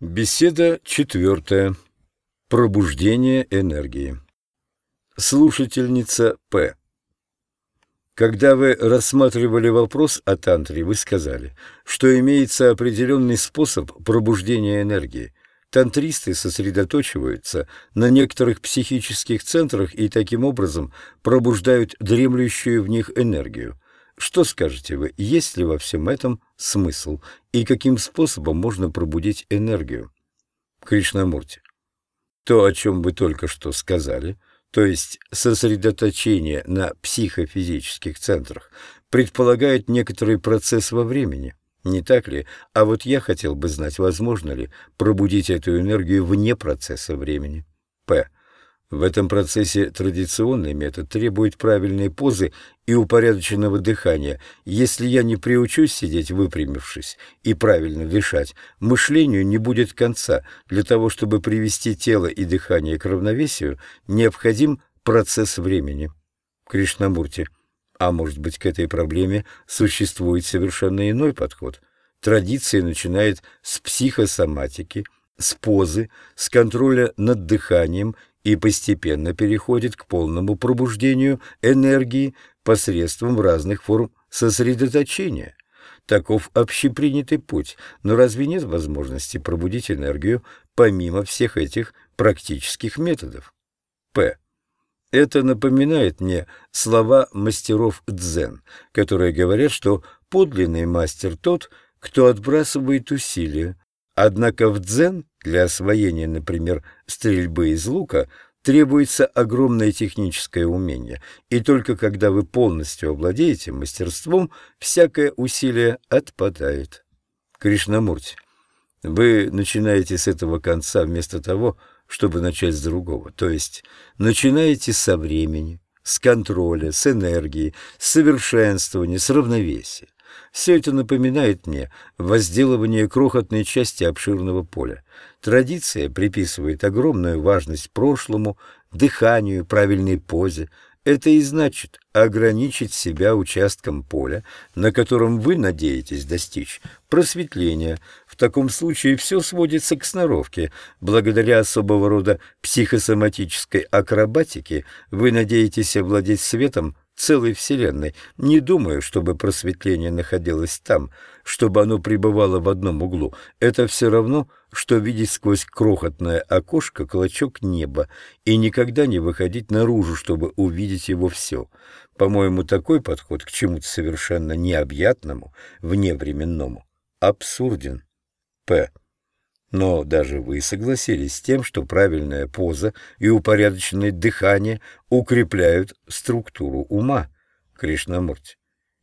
Беседа четвертая. Пробуждение энергии. Слушательница П. Когда вы рассматривали вопрос о тантре, вы сказали, что имеется определенный способ пробуждения энергии. Тантристы сосредоточиваются на некоторых психических центрах и таким образом пробуждают дремлющую в них энергию. Что скажете вы, есть ли во всем этом смысл и каким способом можно пробудить энергию? Кришнамурти. То, о чем вы только что сказали, то есть сосредоточение на психофизических центрах, предполагает некоторый процесс во времени, не так ли? А вот я хотел бы знать, возможно ли пробудить эту энергию вне процесса времени. П. В этом процессе традиционный метод требует правильной позы и упорядоченного дыхания. Если я не приучусь сидеть выпрямившись и правильно дышать, мышлению не будет конца. Для того, чтобы привести тело и дыхание к равновесию, необходим процесс времени. Кришнамурти. А может быть, к этой проблеме существует совершенно иной подход? Традиция начинает с психосоматики, с позы, с контроля над дыханием и постепенно переходит к полному пробуждению энергии посредством разных форм сосредоточения. Таков общепринятый путь, но разве нет возможности пробудить энергию помимо всех этих практических методов? П. Это напоминает мне слова мастеров дзен, которые говорят, что подлинный мастер тот, кто отбрасывает усилия, Однако в дзен для освоения, например, стрельбы из лука требуется огромное техническое умение, и только когда вы полностью овладеете мастерством, всякое усилие отпадает. Кришнамурти, вы начинаете с этого конца вместо того, чтобы начать с другого, то есть начинаете со времени, с контроля, с энергии, с совершенствования, с равновесия. Все это напоминает мне возделывание крохотной части обширного поля. Традиция приписывает огромную важность прошлому, дыханию, правильной позе. Это и значит ограничить себя участком поля, на котором вы надеетесь достичь просветления. В таком случае все сводится к сноровке. Благодаря особого рода психосоматической акробатике вы надеетесь овладеть светом целой Вселенной. Не думаю, чтобы просветление находилось там, чтобы оно пребывало в одном углу. Это все равно, что видеть сквозь крохотное окошко клочок неба и никогда не выходить наружу, чтобы увидеть его все. По-моему, такой подход к чему-то совершенно необъятному, вневременному, абсурден. П. Но даже вы согласились с тем, что правильная поза и упорядоченное дыхание укрепляют структуру ума, Кришнамурти.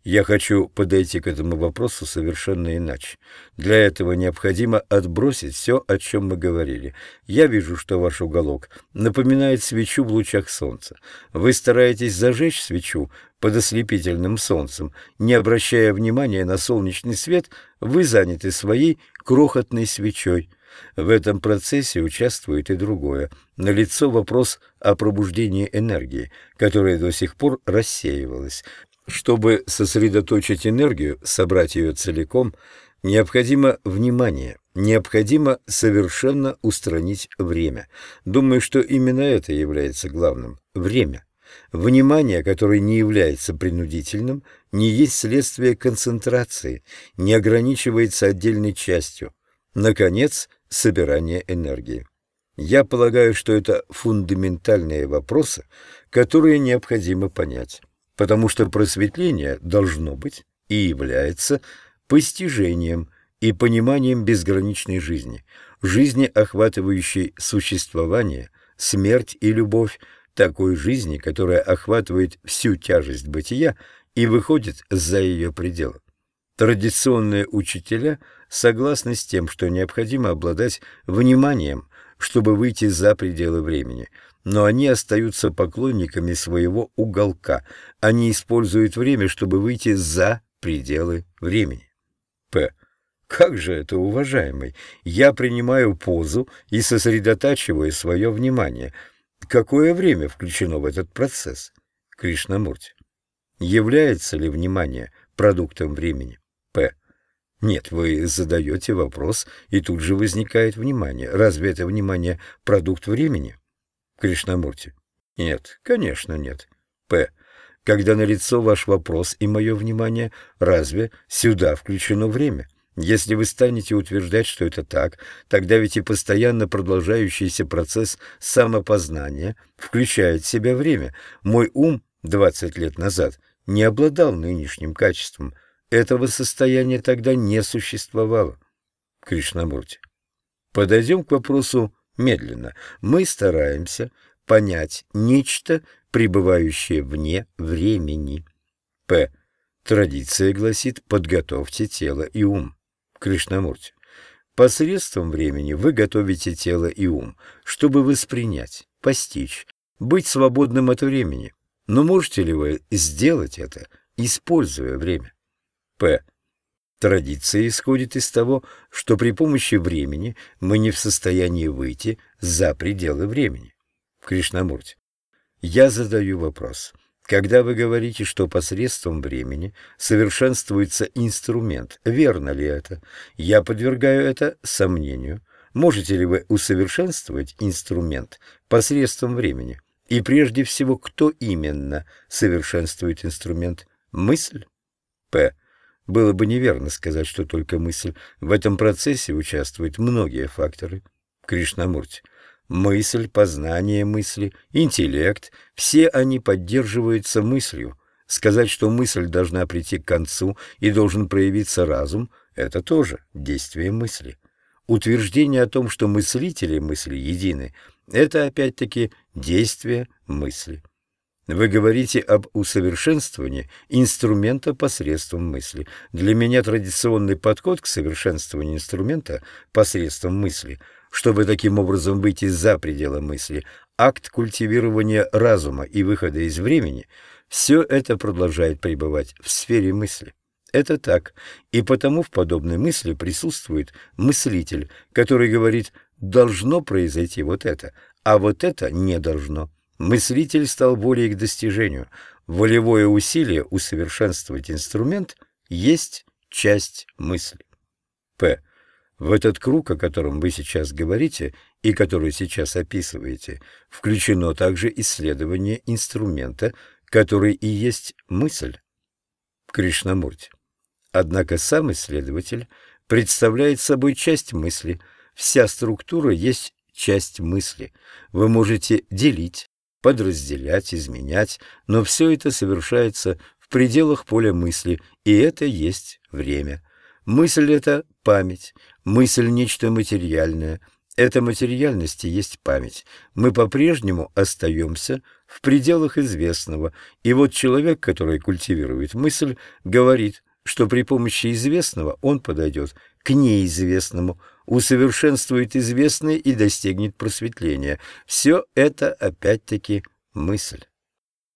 Я хочу подойти к этому вопросу совершенно иначе. Для этого необходимо отбросить все, о чем мы говорили. Я вижу, что ваш уголок напоминает свечу в лучах солнца. Вы стараетесь зажечь свечу под ослепительным солнцем. Не обращая внимания на солнечный свет, вы заняты своей крохотной свечой. В этом процессе участвует и другое. Налицо вопрос о пробуждении энергии, которая до сих пор рассеивалась. Чтобы сосредоточить энергию, собрать ее целиком, необходимо внимание, необходимо совершенно устранить время. Думаю, что именно это является главным – время. Внимание, которое не является принудительным, не есть следствие концентрации, не ограничивается отдельной частью. Наконец, собирание энергии. Я полагаю, что это фундаментальные вопросы, которые необходимо понять, потому что просветление должно быть и является постижением и пониманием безграничной жизни, жизни, охватывающей существование, смерть и любовь, такой жизни, которая охватывает всю тяжесть бытия и выходит за ее пределы. Традиционные учителя согласны с тем, что необходимо обладать вниманием, чтобы выйти за пределы времени, но они остаются поклонниками своего уголка. Они используют время, чтобы выйти за пределы времени. П. Как же это, уважаемый? Я принимаю позу и сосредотачиваю свое внимание. Какое время включено в этот процесс? Кришнамурти. Является ли внимание продуктом времени? Нет, вы задаете вопрос, и тут же возникает внимание. Разве это внимание продукт времени? Кришнамурти. Нет, конечно нет. П. Когда налицо ваш вопрос и мое внимание, разве сюда включено время? Если вы станете утверждать, что это так, тогда ведь и постоянно продолжающийся процесс самопознания включает в себя время. Мой ум 20 лет назад не обладал нынешним качеством – этого состояния тогда не существовало. Кришнамурти. Подойдем к вопросу медленно. Мы стараемся понять нечто, пребывающее вне времени. П. Традиция гласит «подготовьте тело и ум». Кришнамурти. Посредством времени вы готовите тело и ум, чтобы воспринять, постичь, быть свободным от времени. Но можете ли вы сделать это, используя время? П. Традиция исходит из того, что при помощи времени мы не в состоянии выйти за пределы времени. Кришнамурти. Я задаю вопрос. Когда вы говорите, что посредством времени совершенствуется инструмент, верно ли это? Я подвергаю это сомнению. Можете ли вы усовершенствовать инструмент посредством времени? И прежде всего, кто именно совершенствует инструмент? Мысль? П. Было бы неверно сказать, что только мысль. В этом процессе участвуют многие факторы. Кришнамурти. Мысль, познание мысли, интеллект – все они поддерживаются мыслью. Сказать, что мысль должна прийти к концу и должен проявиться разум – это тоже действие мысли. Утверждение о том, что мыслители мысли едины – это опять-таки действие мысли. Вы говорите об усовершенствовании инструмента посредством мысли. Для меня традиционный подход к совершенствованию инструмента посредством мысли, чтобы таким образом выйти за пределы мысли, акт культивирования разума и выхода из времени, все это продолжает пребывать в сфере мысли. Это так, и потому в подобной мысли присутствует мыслитель, который говорит «должно произойти вот это», а вот это не должно. Мыслитель стал более к достижению. Волевое усилие усовершенствовать инструмент есть часть мысли. П. В этот круг, о котором вы сейчас говорите и который сейчас описываете, включено также исследование инструмента, который и есть мысль. Кришнамурти. Однако сам исследователь представляет собой часть мысли. Вся структура есть часть мысли. Вы можете делить, подразделять, изменять, но все это совершается в пределах поля мысли, и это есть время. Мысль — это память, мысль — нечто материальное, эта материальность и есть память. Мы по-прежнему остаемся в пределах известного, и вот человек, который культивирует мысль, говорит, что при помощи известного он подойдет к неизвестному, усовершенствует известное и достигнет просветления. Все это опять-таки мысль.